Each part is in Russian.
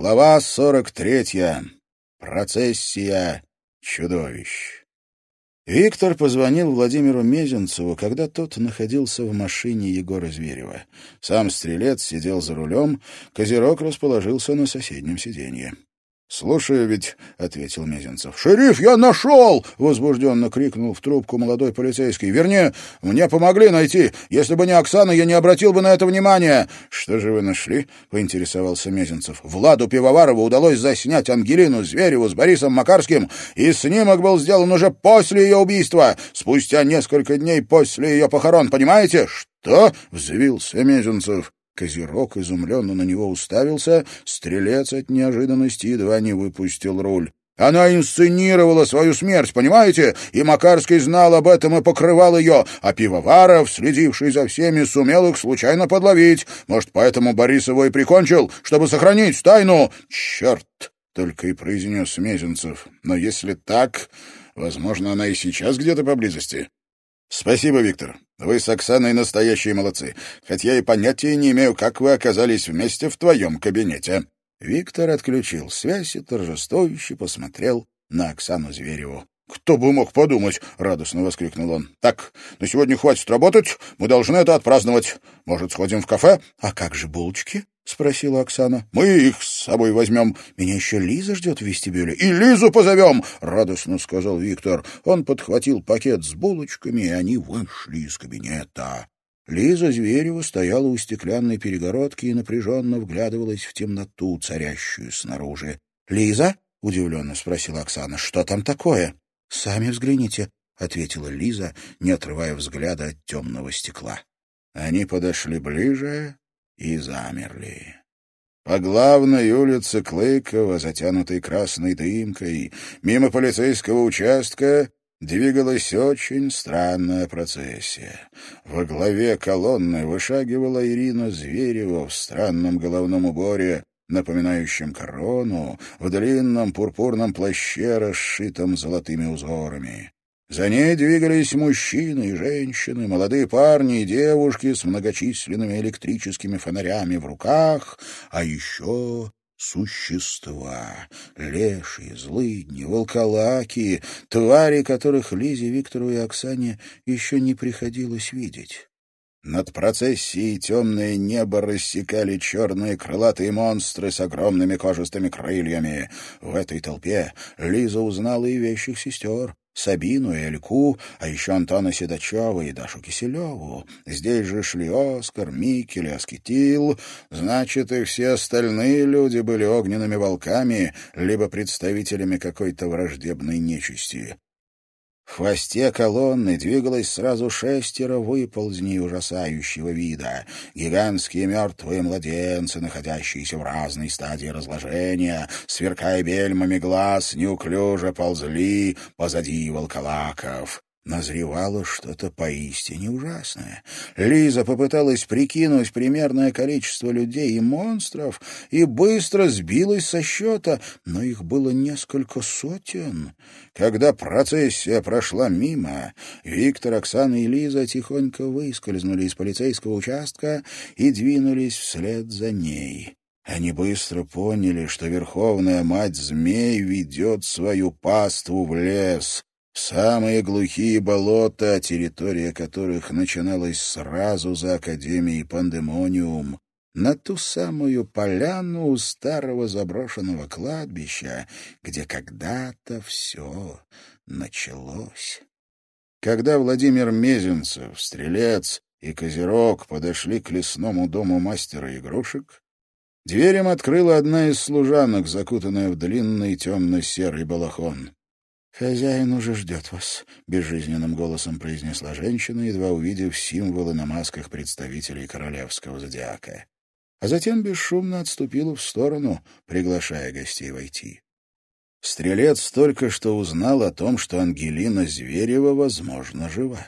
Глава сорок третья. Процессия чудовищ. Виктор позвонил Владимиру Мезенцеву, когда тот находился в машине Егора Зверева. Сам стрелец сидел за рулем, Козерог расположился на соседнем сиденье. «Слушаю ведь», — ответил Мезенцев. «Шериф, я нашел!» — возбужденно крикнул в трубку молодой полицейский. «Вернее, мне помогли найти. Если бы не Оксана, я не обратил бы на это внимания». «Что же вы нашли?» — поинтересовался Мезенцев. «Владу Пивоварову удалось заснять Ангелину Звереву с Борисом Макарским, и снимок был сделан уже после ее убийства, спустя несколько дней после ее похорон. Понимаете?» «Что?» — взвился Мезенцев. Козерог изумленно на него уставился, стрелец от неожиданности едва не выпустил руль. Она инсценировала свою смерть, понимаете? И Макарский знал об этом и покрывал ее, а Пивоваров, следивший за всеми, сумел их случайно подловить. Может, поэтому Борис и прикончил, чтобы сохранить тайну? Черт! Только и произнес Мезенцев. Но если так, возможно, она и сейчас где-то поблизости. Спасибо, Виктор. Вы с Оксаной настоящие молодцы, хотя я и понятия не имею, как вы оказались вместе в твоем кабинете». Виктор отключил связь и торжествующе посмотрел на Оксану Звереву. «Кто бы мог подумать!» — радостно воскликнул он. «Так, на сегодня хватит работать, мы должны это отпраздновать. Может, сходим в кафе? А как же булочки?» — спросила Оксана. — Мы их с собой возьмем. Меня еще Лиза ждет в вестибюле. — И Лизу позовем! — радостно сказал Виктор. Он подхватил пакет с булочками, и они вышли из кабинета. Лиза Зверева стояла у стеклянной перегородки и напряженно вглядывалась в темноту, царящую снаружи. — Лиза? — удивленно спросила Оксана. — Что там такое? — Сами взгляните, — ответила Лиза, не отрывая взгляда от темного стекла. Они подошли ближе и замерли. По главной улице Клыкова, затянутой красной дымкой, мимо полицейского участка, двигалась очень странная процессия. Во главе колонны вышагивала Ирина Зверева в странном головном уборе, напоминающем корону, в длинном пурпурном плаще, расшитом золотыми узорами. За ней двигались мужчины и женщины, молодые парни и девушки с многочисленными электрическими фонарями в руках, а еще существа, лешие, злыдни, волколаки, твари, которых Лизе, Виктору и Оксане еще не приходилось видеть. Над процессией темное небо рассекали черные крылатые монстры с огромными кожистыми крыльями. В этой толпе Лиза узнала и вещих сестер, Сабину и Эльку, а еще Антона Седачева и Дашу Киселеву. Здесь же шли Оскар, Микель Аскетил. Значит, и все остальные люди были огненными волками, либо представителями какой-то враждебной нечисти. В хвосте колонны двигалось сразу шестеро выползней ужасающего вида. Гигантские мертвые младенцы, находящиеся в разной стадии разложения, сверкая бельмами глаз, неуклюже ползли позади волколаков. Назревало что-то поистине ужасное. Лиза попыталась прикинуть примерное количество людей и монстров и быстро сбилась со счета, но их было несколько сотен. Когда процессия прошла мимо, Виктор, Оксана и Лиза тихонько выскользнули из полицейского участка и двинулись вслед за ней. Они быстро поняли, что Верховная Мать Змей ведет свою паству в лес, самые глухие болота, территория которых начиналась сразу за Академией Пандемониум, на ту самую поляну у старого заброшенного кладбища, где когда-то все началось. Когда Владимир Мезенцев, Стрелец и Козерог подошли к лесному дому мастера игрушек, дверь открыла одна из служанок, закутанная в длинный темно-серый балахон. «Хозяин уже ждет вас», — безжизненным голосом произнесла женщина, едва увидев символы на масках представителей королевского зодиака. А затем бесшумно отступила в сторону, приглашая гостей войти. Стрелец только что узнал о том, что Ангелина Зверева, возможно, жива.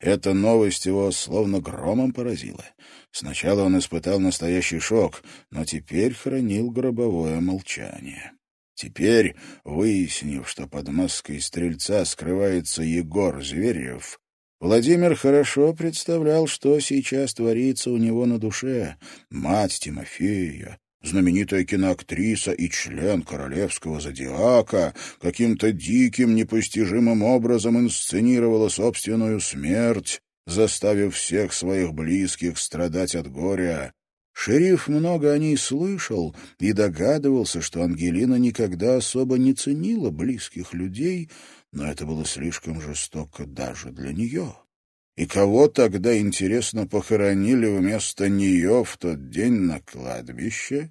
Эта новость его словно громом поразила. Сначала он испытал настоящий шок, но теперь хранил гробовое молчание. Теперь, выяснив, что под маской стрельца скрывается Егор Зверев, Владимир хорошо представлял, что сейчас творится у него на душе. Мать Тимофея, знаменитая киноактриса и член королевского зодиака, каким-то диким, непостижимым образом инсценировала собственную смерть, заставив всех своих близких страдать от горя. Шериф много о ней слышал и догадывался, что Ангелина никогда особо не ценила близких людей, но это было слишком жестоко даже для нее. И кого тогда, интересно, похоронили вместо нее в тот день на кладбище?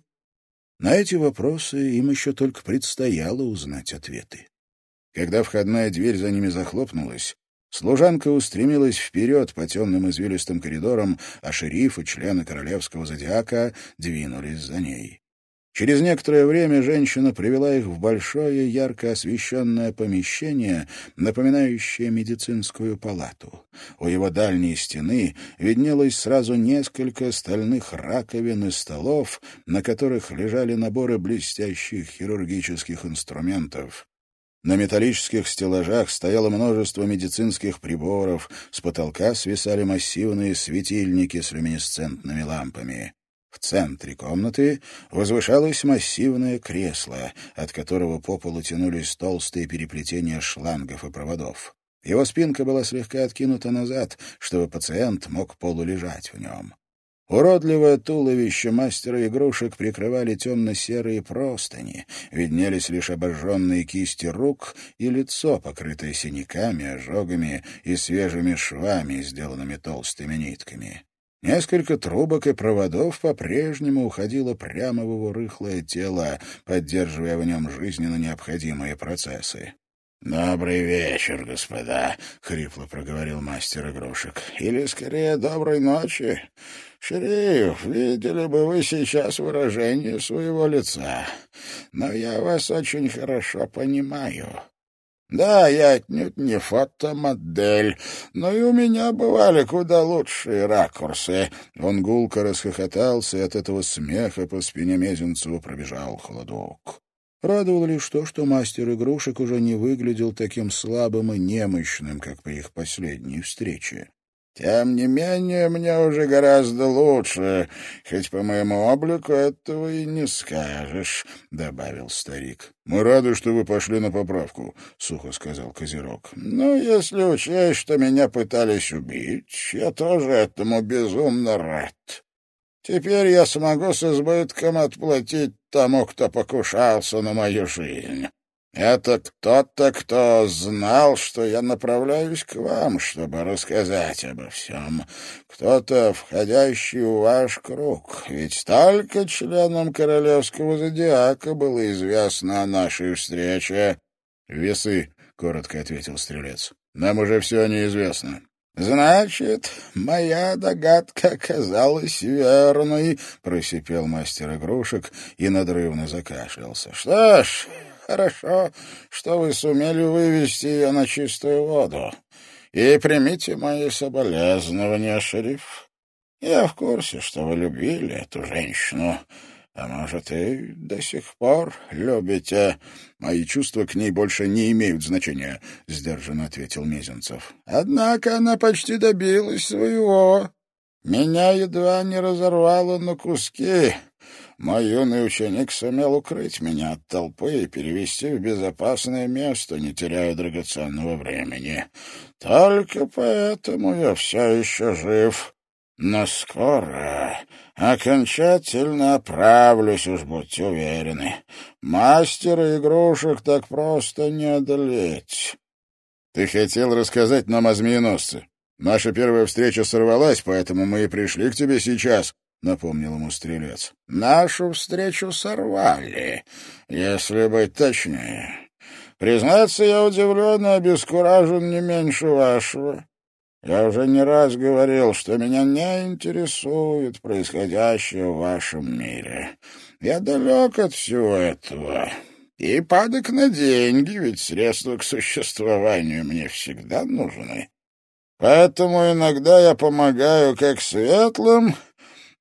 На эти вопросы им еще только предстояло узнать ответы. Когда входная дверь за ними захлопнулась, служанка устремилась вперед по темным извилистым коридорам, а шериф и члены королевского зодиака двинулись за ней. Через некоторое время женщина привела их в большое ярко освещенное помещение, напоминающее медицинскую палату. У его дальней стены виднелось сразу несколько стальных раковин и столов, на которых лежали наборы блестящих хирургических инструментов. На металлических стеллажах стояло множество медицинских приборов, с потолка свисали массивные светильники с люминесцентными лампами. В центре комнаты возвышалось массивное кресло, от которого по полу тянулись толстые переплетения шлангов и проводов. Его спинка была слегка откинута назад, чтобы пациент мог полулежать в нем. Уродливое туловище мастера игрушек прикрывали темно-серые простыни, виднелись лишь обожженные кисти рук и лицо, покрытое синяками, ожогами и свежими швами, сделанными толстыми нитками. Несколько трубок и проводов по-прежнему уходило прямо в его рыхлое тело, поддерживая в нем жизненно необходимые процессы. «Добрый вечер, господа», — хрипло проговорил мастер игрушек. «Или, скорее, доброй ночи. Шериф, видели бы вы сейчас выражение своего лица. Но я вас очень хорошо понимаю. Да, я отнюдь не фотомодель, но и у меня бывали куда лучшие ракурсы. Он гулко расхохотался, и от этого смеха по спине Мезенцева пробежал холодок. Радовало лишь то, что мастер игрушек уже не выглядел таким слабым и немощным, как при их последней встрече. Тем не менее, мне уже гораздо лучше, хоть по моему облику этого и не скажешь, — добавил старик. — Мы рады, что вы пошли на поправку, — сухо сказал Козерог. — Ну, если учесть, что меня пытались убить, я тоже этому безумно рад. Теперь я смогу с избытком отплатить тому, кто покушался на мою жизнь. Это кто-то, кто знал, что я направляюсь к вам, чтобы рассказать обо всем. Кто-то, входящий в ваш круг. Ведь только членам королевского зодиака было известно о нашей встрече. — Весы, — коротко ответил стрелец. — Нам уже все неизвестно. — Значит, моя догадка оказалась верной, — просипел мастер игрушек и надрывно закашлялся. — Что ж... Хорошо, что вы сумели вывести ее на чистую воду. И примите мои соболезнования, шериф. Я в курсе, что вы любили эту женщину, может, и до сих пор любите. Мои чувства к ней больше не имеют значения, — сдержанно ответил Мезенцев. Однако она почти добилась своего. Меня едва не разорвало на куски. Мой юный ученик сумел укрыть меня от толпы и перевести в безопасное место, не теряя драгоценного времени. Только поэтому я все еще жив. Но скоро окончательно оправлюсь, уж будьте уверены. Мастера игрушек так просто не одолеть. Ты хотел рассказать нам о змееносце. Наша первая встреча сорвалась, поэтому мы и пришли к тебе сейчас. — напомнил ему стрелец. — Нашу встречу сорвали, если быть точнее. Признаться, я удивлен и обескуражен не меньше вашего. Я уже не раз говорил, что меня не интересует происходящее в вашем мире. Я далек от всего этого. И падок на деньги, ведь средства к существованию мне всегда нужны. Поэтому иногда я помогаю как светлым,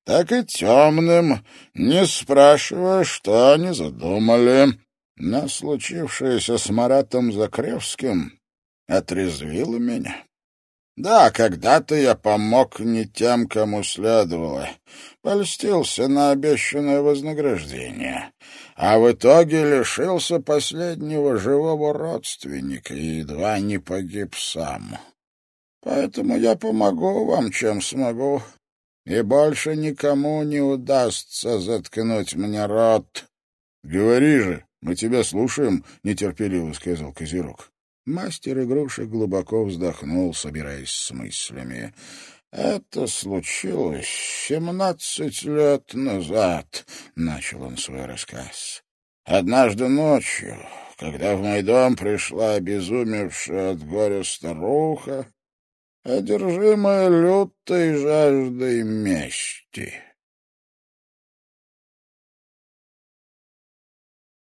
так и темным, не спрашивая, что они задумали. Но случившееся с Маратом Закревским отрезвило меня. Да, когда-то я помог не тем, кому следовало. Польстился на обещанное вознаграждение. А в итоге лишился последнего живого родственника и едва не погиб сам. Поэтому я помогу вам, чем смогу, и больше никому не удастся заткнуть мне рот. — Говори же, мы тебя слушаем, — нетерпеливо сказал Козерог. Мастер игрушек глубоко вздохнул, собираясь с мыслями. «Это случилось семнадцать лет назад», — начал он свой рассказ. «Однажды ночью, когда в мой дом пришла обезумевшая от горя старуха, одержимая лютой жаждой мести».